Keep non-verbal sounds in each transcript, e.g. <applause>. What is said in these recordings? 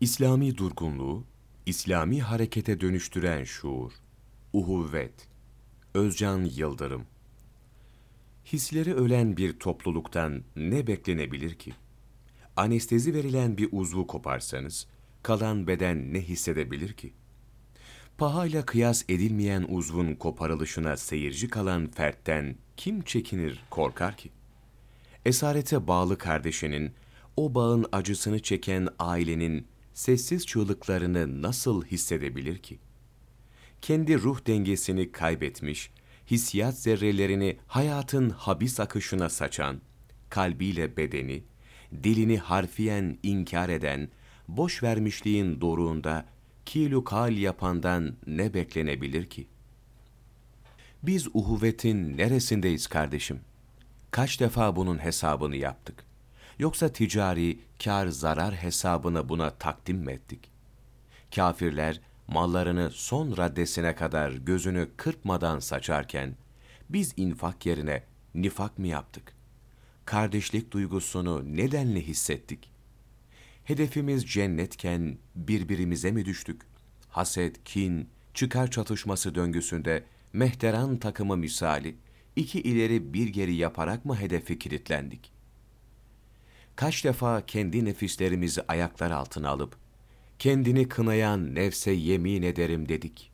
İslami durgunluğu, İslami harekete dönüştüren şuur, uhuvvet, Özcan Yıldırım. Hisleri ölen bir topluluktan ne beklenebilir ki? Anestezi verilen bir uzvu koparsanız, kalan beden ne hissedebilir ki? Pahayla kıyas edilmeyen uzvun koparılışına seyirci kalan fertten kim çekinir, korkar ki? Esarete bağlı kardeşinin, o bağın acısını çeken ailenin sessiz çığlıklarını nasıl hissedebilir ki? Kendi ruh dengesini kaybetmiş, hissiyat zerrelerini hayatın habis akışına saçan, kalbiyle bedeni, dilini harfiyen inkar eden, boş vermişliğin doruğunda kilu kal yapandan ne beklenebilir ki? Biz uhuvvetin neresindeyiz kardeşim? Kaç defa bunun hesabını yaptık? Yoksa ticari kar zarar hesabını buna takdim mi ettik? Kafirler mallarını son raddesine kadar gözünü kırpmadan saçarken biz infak yerine nifak mı yaptık? Kardeşlik duygusunu nedenle hissettik? Hedefimiz cennetken birbirimize mi düştük? Haset, kin, çıkar çatışması döngüsünde mehteran takımı misali iki ileri bir geri yaparak mı hedefi kilitlendik? Kaç defa kendi nefislerimizi ayaklar altına alıp kendini kınayan nefse yemin ederim dedik.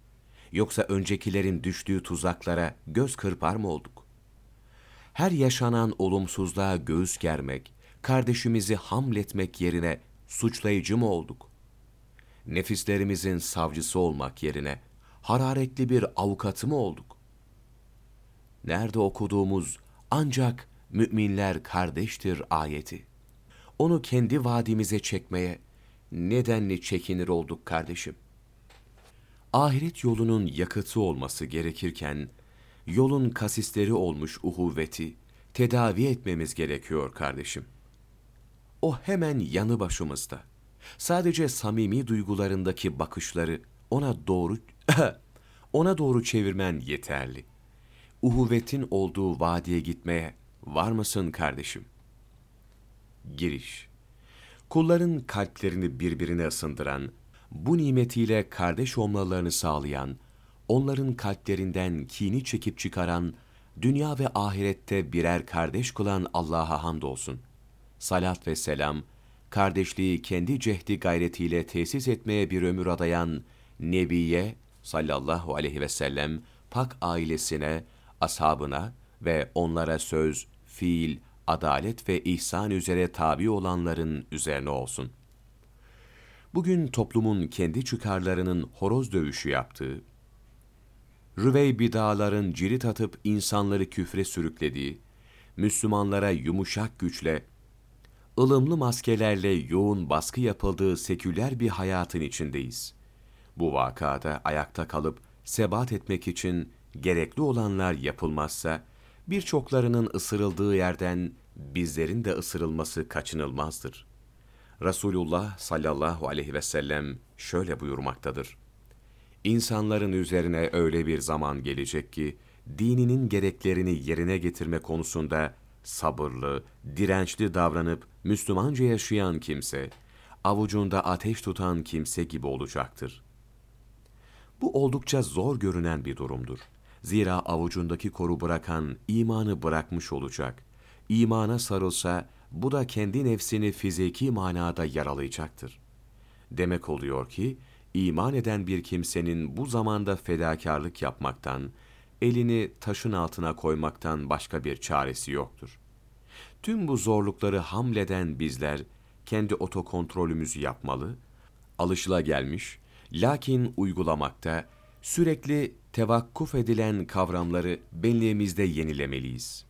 Yoksa öncekilerin düştüğü tuzaklara göz kırpar mı olduk? Her yaşanan olumsuzluğa göğüs germek, kardeşimizi hamletmek yerine suçlayıcı mı olduk? Nefislerimizin savcısı olmak yerine hararetli bir avukatı mı olduk? Nerede okuduğumuz ancak müminler kardeştir ayeti. Onu kendi vadimize çekmeye nedenli çekinir olduk kardeşim? Ahiret yolunun yakıtı olması gerekirken, yolun kasisleri olmuş uhuvveti tedavi etmemiz gerekiyor kardeşim. O hemen yanı başımızda. Sadece samimi duygularındaki bakışları ona doğru <clears throat> ona doğru çevirmen yeterli. Uhuvvetin olduğu vadiye gitmeye var mısın kardeşim? Giriş Kulların kalplerini birbirine ısındıran, bu nimetiyle kardeş olmalarını sağlayan, onların kalplerinden kini çekip çıkaran, dünya ve ahirette birer kardeş kılan Allah'a hamdolsun. Salat ve selam, kardeşliği kendi cehdi gayretiyle tesis etmeye bir ömür adayan Nebiye sallallahu aleyhi ve sellem pak ailesine, ashabına ve onlara söz, fiil, adalet ve ihsan üzere tabi olanların üzerine olsun. Bugün toplumun kendi çıkarlarının horoz dövüşü yaptığı, rüvey bidaların cirit atıp insanları küfre sürüklediği, Müslümanlara yumuşak güçle, ılımlı maskelerle yoğun baskı yapıldığı seküler bir hayatın içindeyiz. Bu vakada ayakta kalıp sebat etmek için gerekli olanlar yapılmazsa, birçoklarının ısırıldığı yerden bizlerin de ısırılması kaçınılmazdır. Resulullah sallallahu aleyhi ve sellem şöyle buyurmaktadır. İnsanların üzerine öyle bir zaman gelecek ki, dininin gereklerini yerine getirme konusunda sabırlı, dirençli davranıp Müslümanca yaşayan kimse, avucunda ateş tutan kimse gibi olacaktır. Bu oldukça zor görünen bir durumdur. Zira avucundaki koru bırakan imanı bırakmış olacak. İmana sarılsa bu da kendi nefsini fiziki manada yaralayacaktır. Demek oluyor ki iman eden bir kimsenin bu zamanda fedakarlık yapmaktan, elini taşın altına koymaktan başka bir çaresi yoktur. Tüm bu zorlukları hamleden bizler kendi otokontrolümüzü yapmalı, alışıla gelmiş, lakin uygulamakta sürekli tevakkuf edilen kavramları benliğimizde yenilemeliyiz.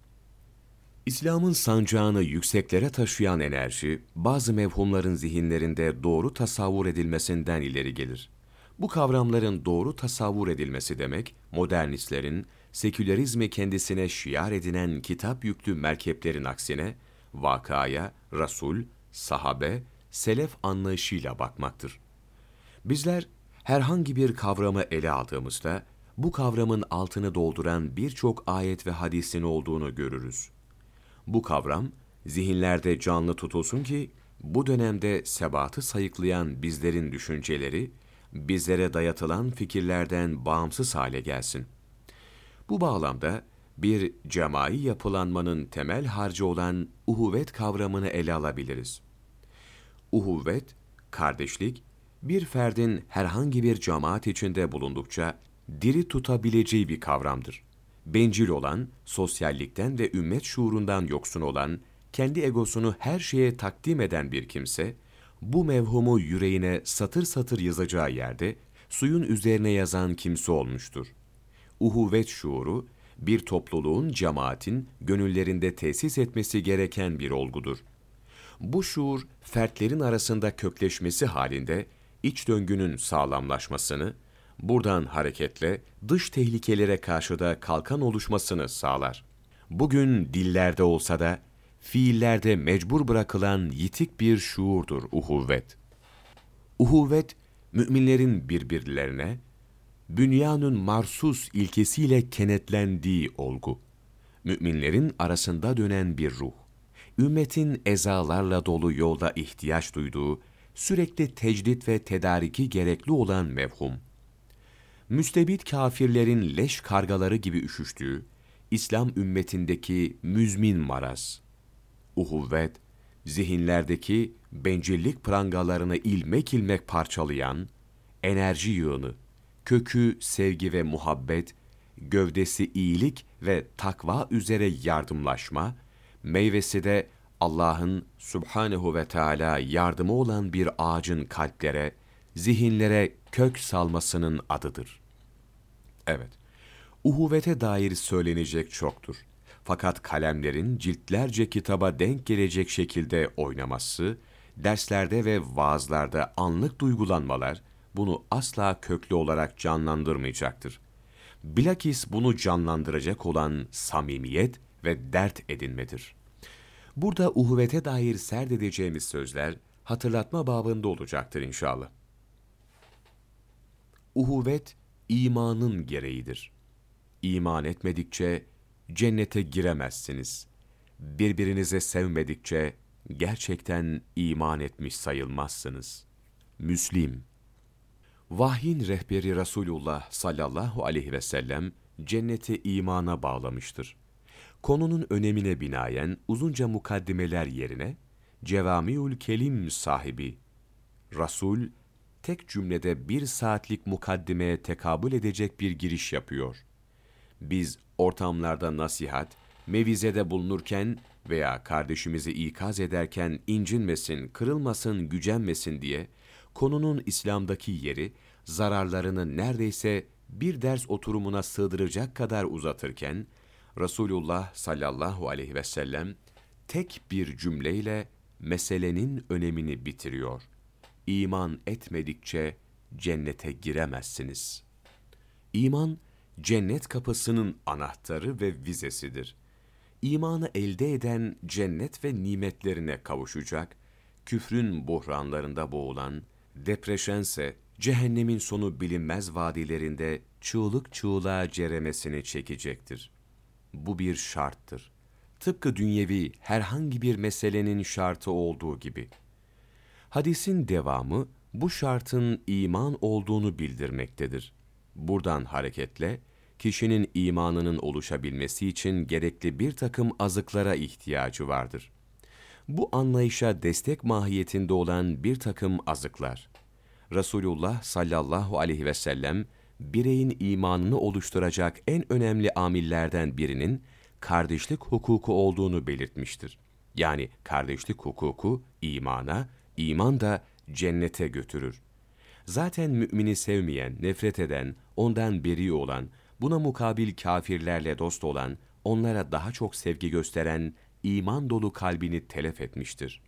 İslam'ın sancağını yükseklere taşıyan enerji, bazı mevhumların zihinlerinde doğru tasavvur edilmesinden ileri gelir. Bu kavramların doğru tasavvur edilmesi demek, modernistlerin, sekülerizmi kendisine şiar edinen kitap yüklü merkeplerin aksine, vakaya, Rasul, sahabe, selef anlayışıyla bakmaktır. Bizler herhangi bir kavramı ele aldığımızda, bu kavramın altını dolduran birçok ayet ve hadisin olduğunu görürüz. Bu kavram, zihinlerde canlı tutulsun ki, bu dönemde sebatı sayıklayan bizlerin düşünceleri, bizlere dayatılan fikirlerden bağımsız hale gelsin. Bu bağlamda bir cemai yapılanmanın temel harcı olan uhuvvet kavramını ele alabiliriz. Uhuvvet, kardeşlik, bir ferdin herhangi bir cemaat içinde bulundukça diri tutabileceği bir kavramdır. Bencil olan, sosyallikten ve ümmet şuurundan yoksun olan, kendi egosunu her şeye takdim eden bir kimse, bu mevhumu yüreğine satır satır yazacağı yerde, suyun üzerine yazan kimse olmuştur. Uhuvvet şuuru, bir topluluğun, cemaatin gönüllerinde tesis etmesi gereken bir olgudur. Bu şuur, fertlerin arasında kökleşmesi halinde, iç döngünün sağlamlaşmasını, buradan hareketle dış tehlikelere karşı da kalkan oluşmasını sağlar. Bugün dillerde olsa da, fiillerde mecbur bırakılan yitik bir şuurdur uhuvvet. Uhuvvet, müminlerin birbirlerine, bünyanın marsus ilkesiyle kenetlendiği olgu. Müminlerin arasında dönen bir ruh. Ümmetin ezalarla dolu yolda ihtiyaç duyduğu, sürekli tecdit ve tedariki gerekli olan mevhum. Müstebit kafirlerin leş kargaları gibi üşüştüğü, İslam ümmetindeki müzmin maraz. Uhuvvet, zihinlerdeki bencillik prangalarını ilmek ilmek parçalayan, enerji yığını, kökü sevgi ve muhabbet, gövdesi iyilik ve takva üzere yardımlaşma, meyvesi de Allah'ın subhanehu ve Teala yardımı olan bir ağacın kalplere, zihinlere kök salmasının adıdır. Evet, uhuvvete dair söylenecek çoktur. Fakat kalemlerin ciltlerce kitaba denk gelecek şekilde oynaması, derslerde ve vaazlarda anlık duygulanmalar, bunu asla köklü olarak canlandırmayacaktır. Bilakis bunu canlandıracak olan samimiyet ve dert edinmedir. Burada uhuvete dair serdedeceğimiz sözler hatırlatma babında olacaktır inşallah. Uhuvvet, imanın gereğidir. İman etmedikçe cennete giremezsiniz. Birbirinize sevmedikçe gerçekten iman etmiş sayılmazsınız. Müslim Vahyin rehberi Resulullah sallallahu aleyhi ve sellem cenneti imana bağlamıştır. Konunun önemine binaen uzunca mukaddimeler yerine Cevamiül Kelim sahibi Rasul tek cümlede bir saatlik mukaddimeye tekabül edecek bir giriş yapıyor. Biz ortamlarda nasihat, mevizede bulunurken veya kardeşimizi ikaz ederken incinmesin, kırılmasın, gücenmesin diye konunun İslam'daki yeri, zararlarını neredeyse bir ders oturumuna sığdıracak kadar uzatırken, Resulullah sallallahu aleyhi ve sellem tek bir cümleyle meselenin önemini bitiriyor. İman etmedikçe cennete giremezsiniz. İman, cennet kapısının anahtarı ve vizesidir. İmanı elde eden cennet ve nimetlerine kavuşacak, küfrün buhranlarında boğulan, depreşense cehennemin sonu bilinmez vadilerinde çığlık çığlığa ceremesini çekecektir. Bu bir şarttır. Tıpkı dünyevi herhangi bir meselenin şartı olduğu gibi. Hadisin devamı bu şartın iman olduğunu bildirmektedir. Buradan hareketle, kişinin imanının oluşabilmesi için gerekli bir takım azıklara ihtiyacı vardır. Bu anlayışa destek mahiyetinde olan bir takım azıklar. Resulullah sallallahu aleyhi ve sellem, bireyin imanını oluşturacak en önemli amillerden birinin kardeşlik hukuku olduğunu belirtmiştir. Yani kardeşlik hukuku imana, iman da cennete götürür. Zaten mümini sevmeyen, nefret eden, ondan beri olan, buna mukabil kafirlerle dost olan, onlara daha çok sevgi gösteren, iman dolu kalbini telef etmiştir.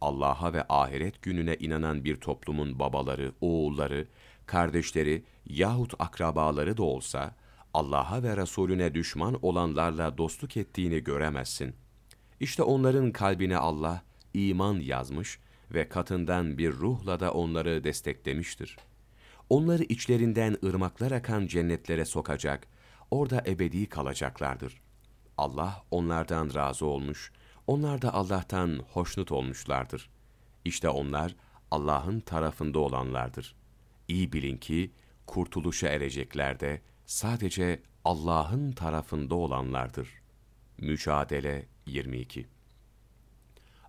Allah'a ve ahiret gününe inanan bir toplumun babaları, oğulları, kardeşleri yahut akrabaları da olsa, Allah'a ve Resulüne düşman olanlarla dostluk ettiğini göremezsin. İşte onların kalbine Allah iman yazmış ve katından bir ruhla da onları desteklemiştir. Onları içlerinden ırmaklar akan cennetlere sokacak, orada ebedi kalacaklardır. Allah onlardan razı olmuş, onlar da Allah'tan hoşnut olmuşlardır. İşte onlar Allah'ın tarafında olanlardır. İyi bilin ki kurtuluşa erecekler de sadece Allah'ın tarafında olanlardır. Mücadele 22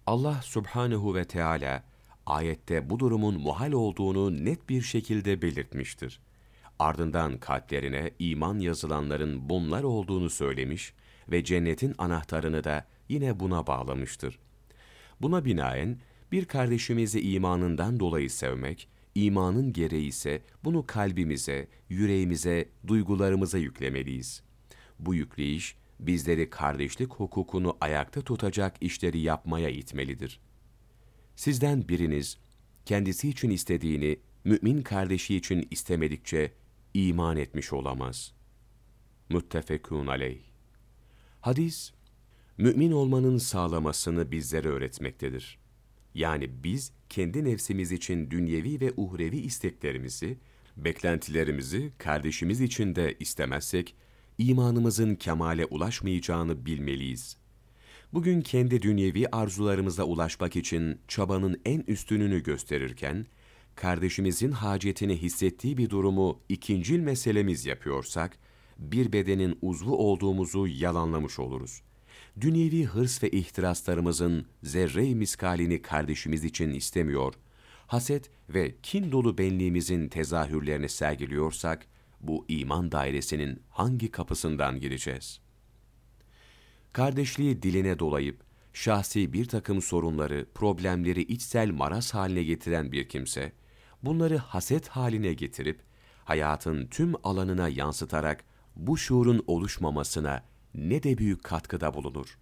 Allah subhanehu ve Teala ayette bu durumun muhal olduğunu net bir şekilde belirtmiştir. Ardından kalplerine iman yazılanların bunlar olduğunu söylemiş ve cennetin anahtarını da yine buna bağlamıştır. Buna binaen bir kardeşimizi imanından dolayı sevmek, imanın gereği ise bunu kalbimize, yüreğimize, duygularımıza yüklemeliyiz. Bu yükleyiş bizleri kardeşlik hukukunu ayakta tutacak işleri yapmaya itmelidir. Sizden biriniz kendisi için istediğini mümin kardeşi için istemedikçe iman etmiş olamaz. Muttefekun aleyh. Hadis, mümin olmanın sağlamasını bizlere öğretmektedir. Yani biz kendi nefsimiz için dünyevi ve uhrevi isteklerimizi, beklentilerimizi kardeşimiz için de istemezsek, imanımızın kemale ulaşmayacağını bilmeliyiz. Bugün kendi dünyevi arzularımıza ulaşmak için çabanın en üstününü gösterirken, kardeşimizin hacetini hissettiği bir durumu ikincil meselemiz yapıyorsak, bir bedenin uzvu olduğumuzu yalanlamış oluruz. Dünyevi hırs ve ihtiraslarımızın zerre-i miskalini kardeşimiz için istemiyor, haset ve kin dolu benliğimizin tezahürlerini sergiliyorsak, bu iman dairesinin hangi kapısından gireceğiz? Kardeşliği diline dolayıp, şahsi bir takım sorunları, problemleri içsel maraz haline getiren bir kimse, bunları haset haline getirip, hayatın tüm alanına yansıtarak bu şuurun oluşmamasına ne de büyük katkıda bulunur.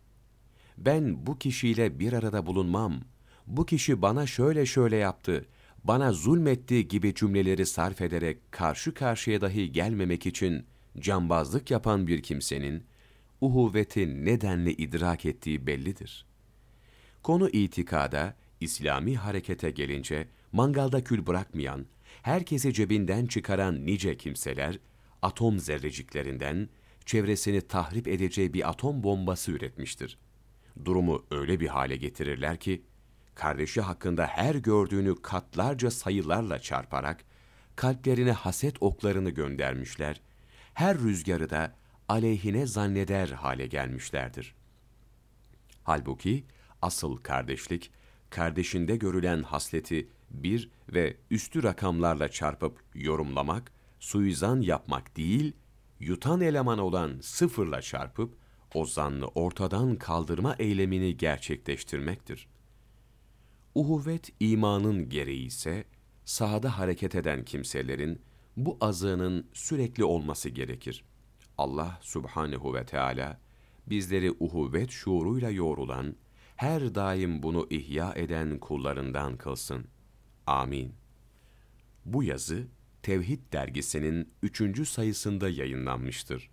Ben bu kişiyle bir arada bulunmam, bu kişi bana şöyle şöyle yaptı, bana zulmetti gibi cümleleri sarf ederek karşı karşıya dahi gelmemek için cambazlık yapan bir kimsenin, uhuvveti nedenle idrak ettiği bellidir. Konu itikada, İslami harekete gelince, mangalda kül bırakmayan, herkesi cebinden çıkaran nice kimseler, atom zerreciklerinden, çevresini tahrip edeceği bir atom bombası üretmiştir. Durumu öyle bir hale getirirler ki, kardeşi hakkında her gördüğünü katlarca sayılarla çarparak, kalplerine haset oklarını göndermişler, her rüzgarı da aleyhine zanneder hale gelmişlerdir. Halbuki asıl kardeşlik, kardeşinde görülen hasleti bir ve üstü rakamlarla çarpıp yorumlamak, suizan yapmak değil, yutan eleman olan sıfırla çarpıp, o zannı ortadan kaldırma eylemini gerçekleştirmektir. Uhuvvet imanın gereği ise, sahada hareket eden kimselerin bu azığının sürekli olması gerekir. Allah subhanehu ve Teala bizleri uhuvvet şuuruyla yoğrulan, her daim bunu ihya eden kullarından kılsın. Amin. Bu yazı Tevhid dergisinin üçüncü sayısında yayınlanmıştır.